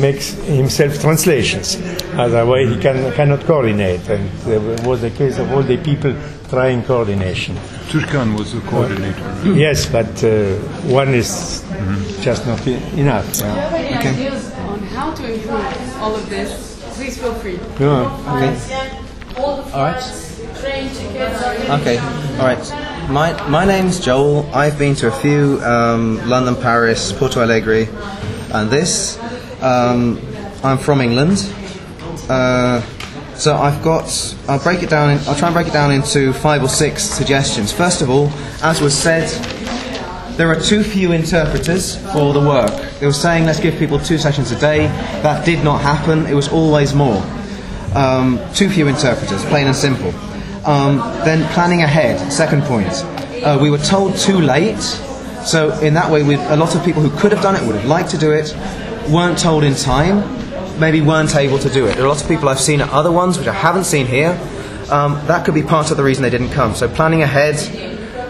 makes himself translations. Otherwise, he can, cannot coordinate. And there was the case of all the people trying coordination. Turkan was the coordinator. Yes, but uh, one is just not e- enough. If you have any Okay. ideas on how to improve all of this, please feel free. Yeah. All the All right. train tickets Okay, all right. My my name's Joel. I've been to a few um, London, Paris, Porto Alegre, and this. Um, I'm from England, uh, so I've got. I'll break it down. In, I'll try and break it down into five or six suggestions. First of all, as was said, there are too few interpreters for the work. They were saying let's give people two sessions a day. That did not happen. It was always more. Um, too few interpreters, plain and simple. Um, then planning ahead. Second point. Uh, we were told too late. So in that way, a lot of people who could have done it, would have liked to do it, weren't told in time. Maybe weren't able to do it. There are lots of people I've seen at other ones which I haven't seen here. Um, that could be part of the reason they didn't come. So planning ahead,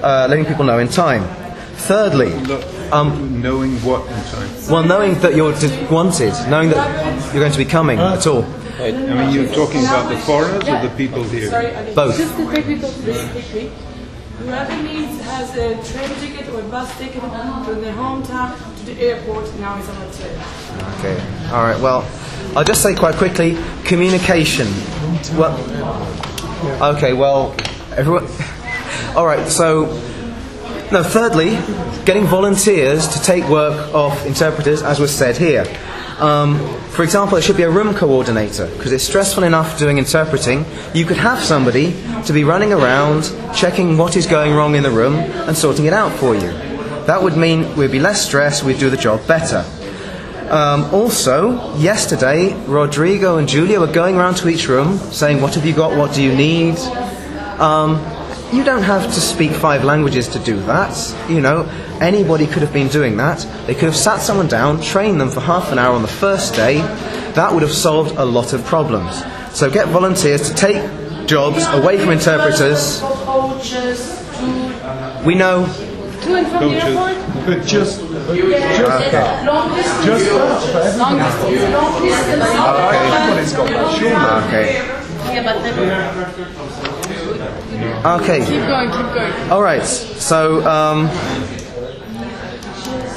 uh, letting people know in time. Thirdly, um, Knowing what in time? well, knowing that you're wanted, knowing that you're going to be coming at all. I mean, you're talking about the foreigners or the people here? Both. Just the technical specifically. Whoever needs has a train ticket or a bus ticket from their hometown to the airport now is on a train. Okay. All right. Well, I'll just say quite quickly: communication. Well. Okay. Well, everyone. All right. So, no. Thirdly, getting volunteers to take work off interpreters, as was said here. Um, for example, there should be a room coordinator because it's stressful enough doing interpreting. You could have somebody to be running around, checking what is going wrong in the room, and sorting it out for you. That would mean we'd be less stressed, we'd do the job better. Um, also, yesterday, Rodrigo and Julia were going around to each room saying, What have you got? What do you need? Um, you don't have to speak five languages to do that. You know, anybody could have been doing that. They could have sat someone down, trained them for half an hour on the first day. That would have solved a lot of problems. So get volunteers to take jobs away from interpreters. For coaches, to We know to and from the Coaches. airport. But just, Yeah. Long distance. just that for everyone. Long distance. Long distance. Everybody's got that, surely. Okay. Yeah, but then Okay. Keep going, keep going. All right. So, um,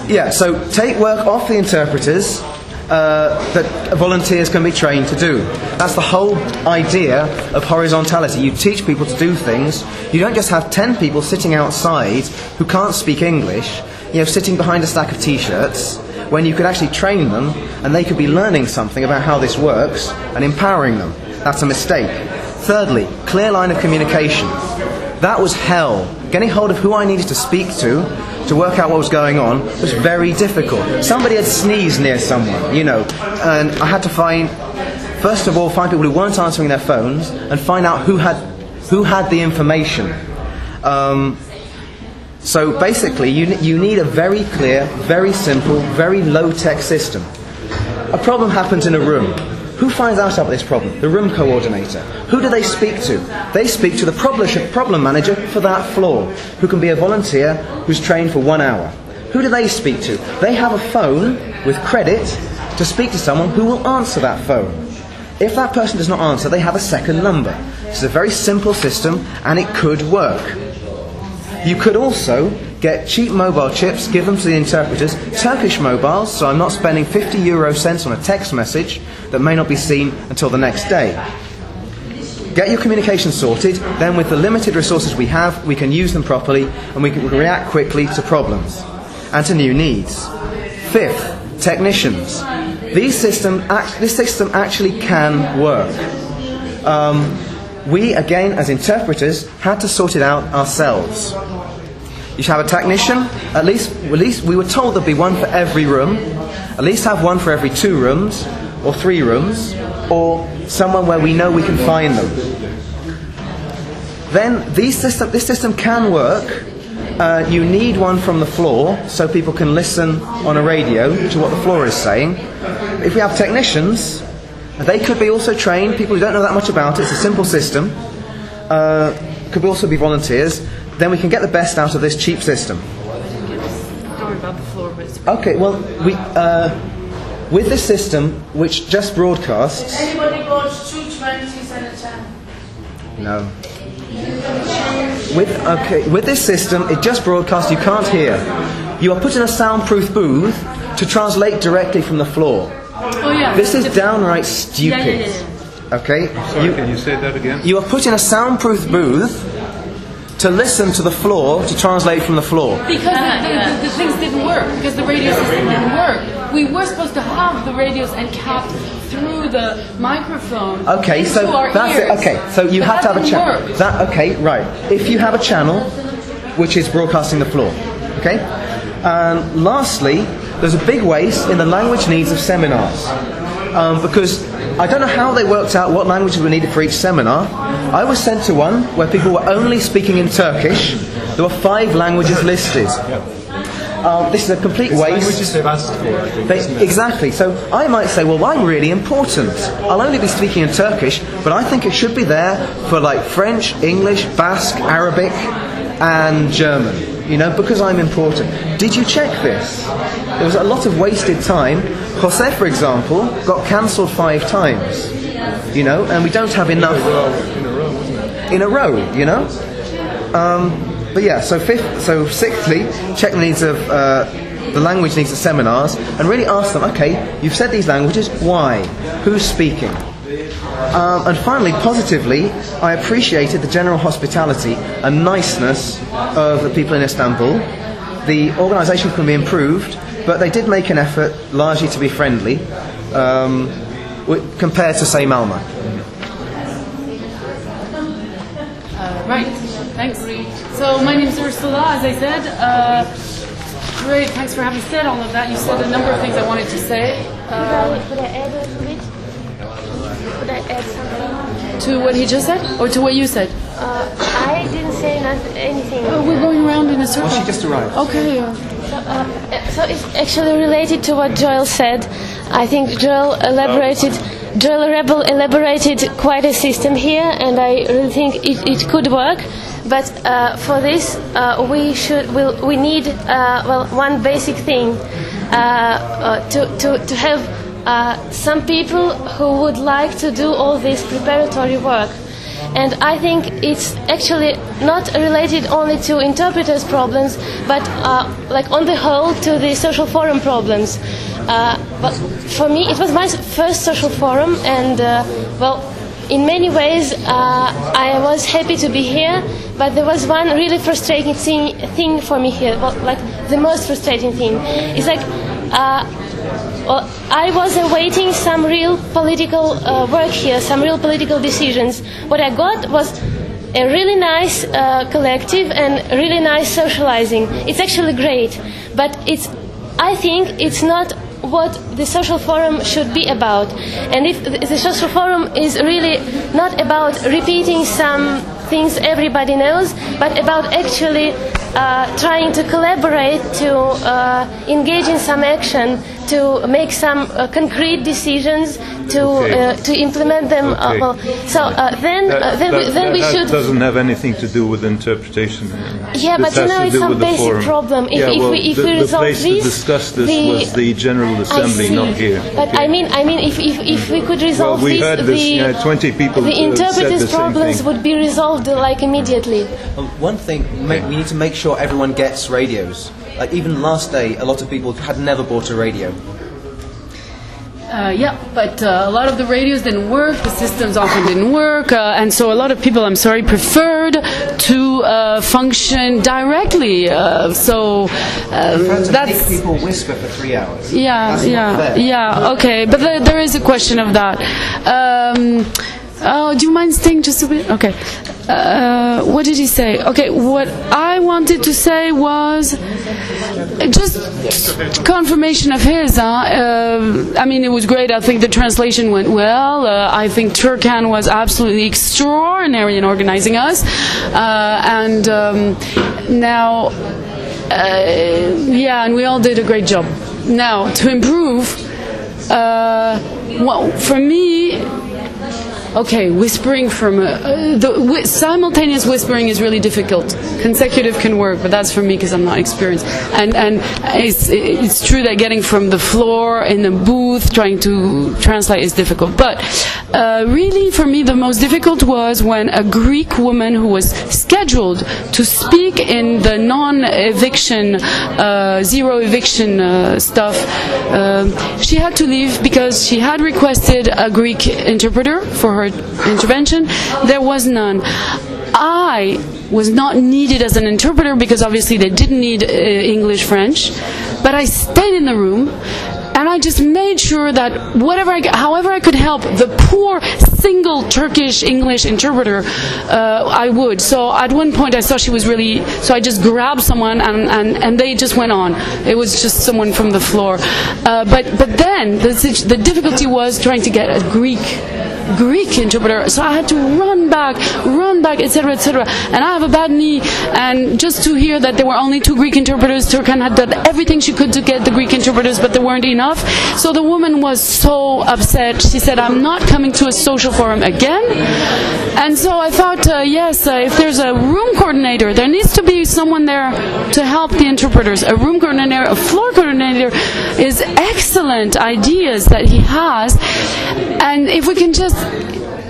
yeah. So take work off the interpreters uh, that volunteers can be trained to do. That's the whole idea of horizontality. You teach people to do things. You don't just have ten people sitting outside who can't speak English. You know, sitting behind a stack of T-shirts when you could actually train them and they could be learning something about how this works and empowering them. That's a mistake. Thirdly, clear line of communication. That was hell. Getting hold of who I needed to speak to to work out what was going on was very difficult. Somebody had sneezed near someone, you know, and I had to find, first of all, find people who weren't answering their phones and find out who had, who had the information. Um, so basically, you, you need a very clear, very simple, very low tech system. A problem happens in a room. Who finds out about this problem? The room coordinator. Who do they speak to? They speak to the problem, manager for that floor, who can be a volunteer who's trained for one hour. Who do they speak to? They have a phone with credit to speak to someone who will answer that phone. If that person does not answer, they have a second number. It's a very simple system and it could work. You could also get cheap mobile chips, give them to the interpreters, Turkish mobiles, so I'm not spending 50 euro cents on a text message that may not be seen until the next day. Get your communication sorted, then with the limited resources we have, we can use them properly and we can react quickly to problems and to new needs. Fifth, technicians. These system, act, this system actually can work. Um, we, again, as interpreters, had to sort it out ourselves. You should have a technician. At least, at least we were told there'd be one for every room. At least have one for every two rooms, or three rooms, or someone where we know we can find them. Then these system, this system can work. Uh, you need one from the floor so people can listen on a radio to what the floor is saying. If we have technicians, they could be also trained. People who don't know that much about it. It's a simple system. Uh, could also be volunteers. Then we can get the best out of this cheap system. Don't about the floor, but Okay, well, we, uh, with this system, which just broadcasts, Anybody goes two twenties and a ten. no. With okay, with this system, it just broadcasts. You can't hear. You are put in a soundproof booth to translate directly from the floor. Oh yeah. This is Different. downright Yeah, stupid. yeah, yeah. Okay, Sorry, you, can you say that again? you are put in a soundproof booth to listen to the floor to translate from the floor. Because the, the, the, the things didn't work. Because the radio system didn't work. We were supposed to have the radios and cap through the microphone. Okay, so into our that's it. Okay, so you But have to have a channel. That okay, right? If you have a channel which is broadcasting the floor, okay. And lastly, there's a big waste in the language needs of seminars um, because I don't know how they worked out what languages were needed for each seminar. I was sent to one where people were only speaking in Turkish. There were five languages listed. Um, this is a complete waste. Languages they've asked for, I think. They, exactly. So I might say, well, I'm really important. I'll only be speaking in Turkish, but I think it should be there for like French, English, Basque, Arabic, and German. You know, because I'm important. Did you check this? There was a lot of wasted time. Jose, for example, got cancelled five times. You know, and we don't have enough in a row. in a row You know. Um, but yeah, so fifth, so sixthly, check the needs of uh, the language needs of seminars, and really ask them, okay, you've said these languages, why? Who's speaking? Um, and finally, positively, I appreciated the general hospitality and niceness of the people in Istanbul. The organisation can be improved, but they did make an effort largely to be friendly um, compared to, say, Malmo. Right. Thanks. So my name is Ursula, as I said. Uh, great. Thanks for having said all of that. You said a number of things I wanted to say. I add a little bit? Could I add something? To what he just said? Or to what you said? Uh, I didn't say not, anything. Oh, we're going around in a circle. Well, she just arrived. Okay. uh, Uh, so it's actually related to what Joel said. I think Joel elaborated, Joel Rebel elaborated quite a system here, and I really think it, it could work. But uh, for this, uh, we should we'll, we need uh, well one basic thing uh, uh, to, to to have uh, some people who would like to do all this preparatory work. And I think it's actually not related only to interpreters' problems, but uh, like on the whole to the social forum problems. Uh, but for me, it was my first social forum, and uh, well, in many ways, uh, I was happy to be here. But there was one really frustrating thing, thing for me here. Well, like the most frustrating thing is like. Well, I was awaiting some real political uh, work here, some real political decisions. What I got was a really nice uh, collective and really nice socializing. It's actually great, but it's. I think it's not what the social forum should be about. And if the social forum is really not about repeating some things everybody knows, but about actually uh, trying to collaborate, to uh, engage in some action, to make some uh, concrete decisions, to Okay. uh, to implement them. Uh, Okay. well, so uh, then uh, That, then we, that- then we that should. doesn't have anything to do with interpretation. Yeah, This but you know, it's do some basic forum. problem. If- yeah, if well, we- if the, we the place this, to discuss this the- was the General Assembly, not here. But okay? I mean, I mean, if, if, if we could well, resolve we this, heard this. the, you know, 20 people the interpreters' problems thing. would be resolved like immediately. Um, one thing, we need to make sure everyone gets radios. Like even last day, a lot of people had never bought a radio. Uh, yeah, but uh, a lot of the radios didn't work. The systems often didn't work, uh, and so a lot of people, I'm sorry, preferred to uh, function directly. Uh, so um, that's people whisper for three hours. yeah, That's yeah, yeah. Okay, but there, there is a question of that. Um, oh, do you mind staying just a bit? Okay. Uh, what did he say? Okay, what I wanted to say was just confirmation of his. Huh? Uh, I mean, it was great. I think the translation went well. Uh, I think Turkan was absolutely extraordinary in organizing us. Uh, and um, now, uh, yeah, and we all did a great job. Now, to improve, well, for me, okay, whispering from uh, the simultaneous whispering is really difficult. Consecutive can work, but that's for me because I'm not experienced. And and it's it's true that getting from the floor in the booth trying to translate is difficult. But uh, really, for me, the most difficult was when a Greek woman who was scheduled to speak in the non-eviction, uh, zero eviction uh, stuff, um, she had to leave because she had requested a Greek interpreter for her intervention. There was none. I was not needed as an interpreter because obviously they didn't need uh, English French, but I stayed in the room and I just made sure that whatever I, however I could help the poor single Turkish English interpreter, uh, I would. So at one point I saw she was really, so I just grabbed someone and, and, and they just went on. It was just someone from the floor. Uh, but but then the, the difficulty was trying to get a Greek Greek interpreter, so I had to run back, run back, etc., etc. And I have a bad knee, and just to hear that there were only two Greek interpreters, Turkan had done everything she could to get the Greek interpreters, but there weren't enough. So the woman was so upset. She said, "I'm not coming to a social forum again." And so I thought, uh, yes, uh, if there's a room coordinator, there needs to be someone there to help the interpreters. A room coordinator, a floor coordinator, is excellent ideas that he has, and if we can just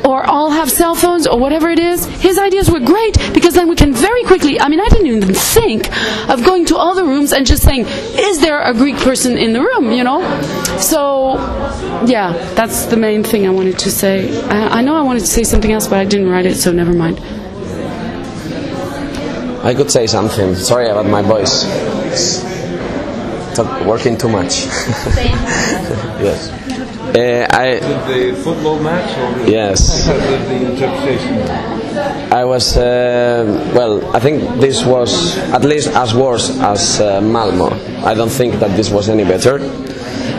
or all have cell phones or whatever it is. His ideas were great because then we can very quickly. I mean, I didn't even think of going to all the rooms and just saying, "Is there a Greek person in the room?" You know. So, yeah, that's the main thing I wanted to say. I, I know I wanted to say something else, but I didn't write it, so never mind. I could say something. Sorry about my voice. It's working too much. yes. Uh, I The football match or yes. the, the interpretation? I was uh, well. I think this was at least as worse as uh, Malmo. I don't think that this was any better.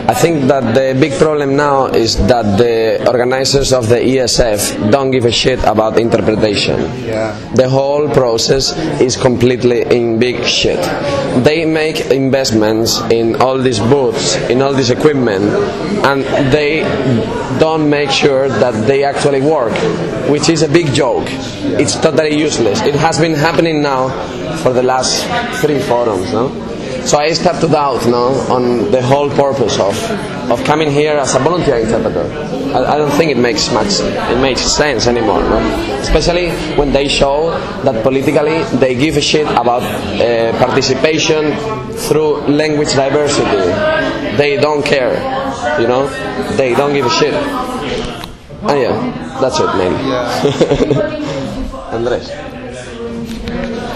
I think that the big problem now is that the organizers of the ESF don't give a shit about interpretation. Yeah. The whole process is completely in big shit. They make investments in all these booths, in all this equipment, and they don't make sure that they actually work, which is a big joke. It's totally useless. It has been happening now for the last three forums, no? So I start to doubt, no, on the whole purpose of, of coming here as a volunteer interpreter. I, I don't think it makes much, it makes sense anymore, no? Especially when they show that politically they give a shit about uh, participation through language diversity. They don't care, you know? They don't give a shit. And yeah, that's it, mainly. Andres.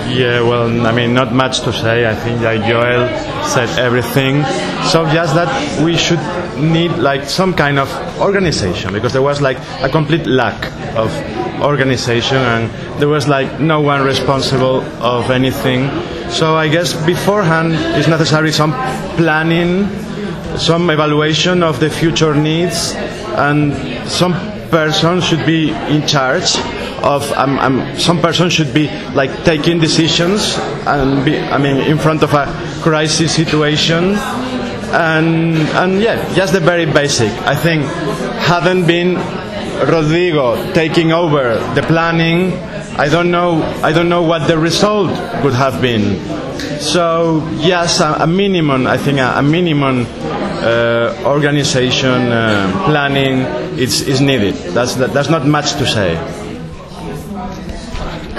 Yeah, well, I mean, not much to say. I think like Joel said everything. So just that we should need like some kind of organization because there was like a complete lack of organization and there was like no one responsible of anything. So I guess beforehand is necessary some planning, some evaluation of the future needs, and some person should be in charge of um, um, some person should be like taking decisions and be I mean in front of a crisis situation. And and yeah just the very basic. I think hadn't been Rodrigo taking over the planning I don't know I don't know what the result would have been. So yes a, a minimum I think a, a minimum uh, organization uh, planning is, is needed. That's that, that's not much to say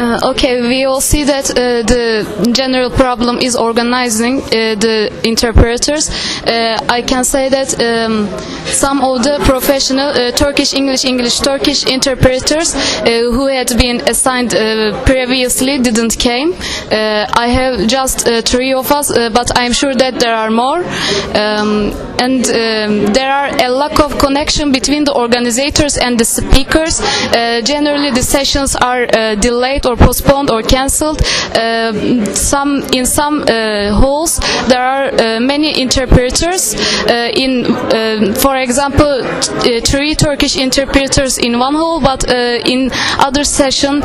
Uh, okay, we all see that uh, the general problem is organizing uh, the interpreters. Uh, I can say that um, some of the professional uh, Turkish English English Turkish interpreters uh, who had been assigned previously didn't came. I have just three of us, but I'm sure that there are more. Um, and um, there are a lack of connection between the organizers and the speakers. Generally, the sessions are delayed or postponed or cancelled. Uh, some in some uh, halls there are uh, many interpreters. In, for example, three Turkish interpreters in one hall, but in other session,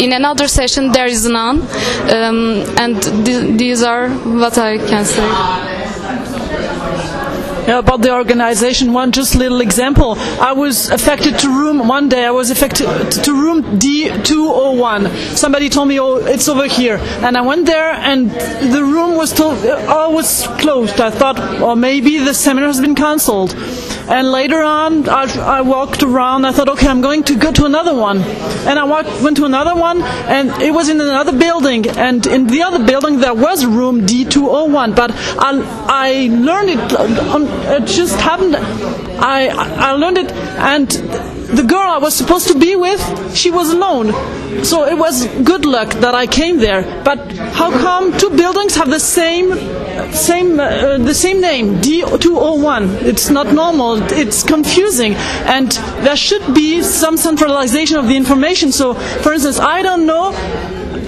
in another session there is none. Um, and th- these are what I can say. About the organization. One just little example. I was affected to room one day. I was affected to room D201. Somebody told me, "Oh, it's over here," and I went there, and the room was told, oh, was closed. I thought, or maybe the seminar has been cancelled. And later on, I, I walked around. I thought, okay, I'm going to go to another one. And I walked, went to another one, and it was in another building. And in the other building, there was room D201. But I, I learned it. Um, it just happened. I, I learned it, and the girl I was supposed to be with, she was alone. So it was good luck that I came there. But how come two buildings have the same same uh, the same name D201? It's not normal. It's confusing, and there should be some centralization of the information. So, for instance, I don't know.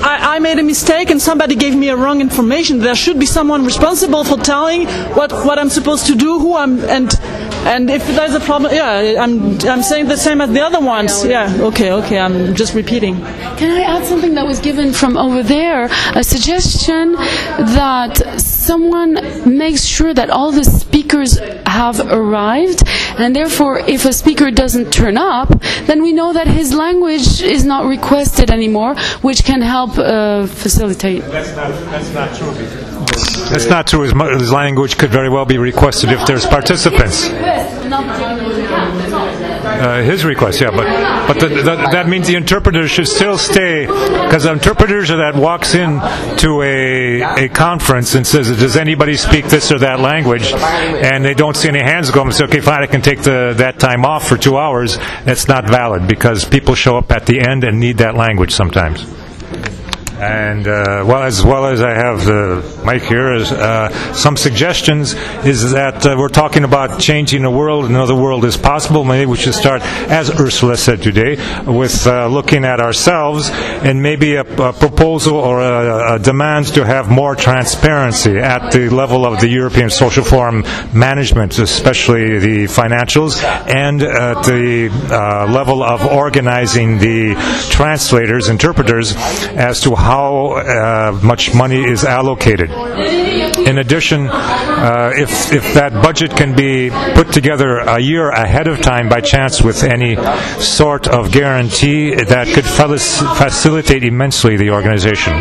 I, I made a mistake and somebody gave me a wrong information. There should be someone responsible for telling what, what I'm supposed to do, who I'm, and and if there's a problem, yeah, I'm I'm saying the same as the other ones. Yeah, okay, okay. I'm just repeating. Can I add something that was given from over there? A suggestion that someone makes sure that all the speakers have arrived, and therefore, if a speaker doesn't turn up, then we know that his language is not requested anymore, which can help uh, facilitate. That's not, that's not true. That's not true. His, his language could very well be requested if there's participants. Uh, his request, yeah, but but the, the, that means the interpreter should still stay because the interpreter that walks in to a a conference and says, "Does anybody speak this or that language?" and they don't see any hands go, up and say, "Okay, fine, I can take the that time off for two hours." That's not valid because people show up at the end and need that language sometimes. And uh, well, as well as I have the mic here, uh, some suggestions is that uh, we're talking about changing the world. Another world is possible. Maybe we should start, as Ursula said today, with uh, looking at ourselves and maybe a, a proposal or a, a demand to have more transparency at the level of the European Social Forum management, especially the financials, and at the uh, level of organizing the translators, interpreters, as to how uh, much money is allocated. In addition, uh, if, if that budget can be put together a year ahead of time by chance with any sort of guarantee, that could facilitate immensely the organization.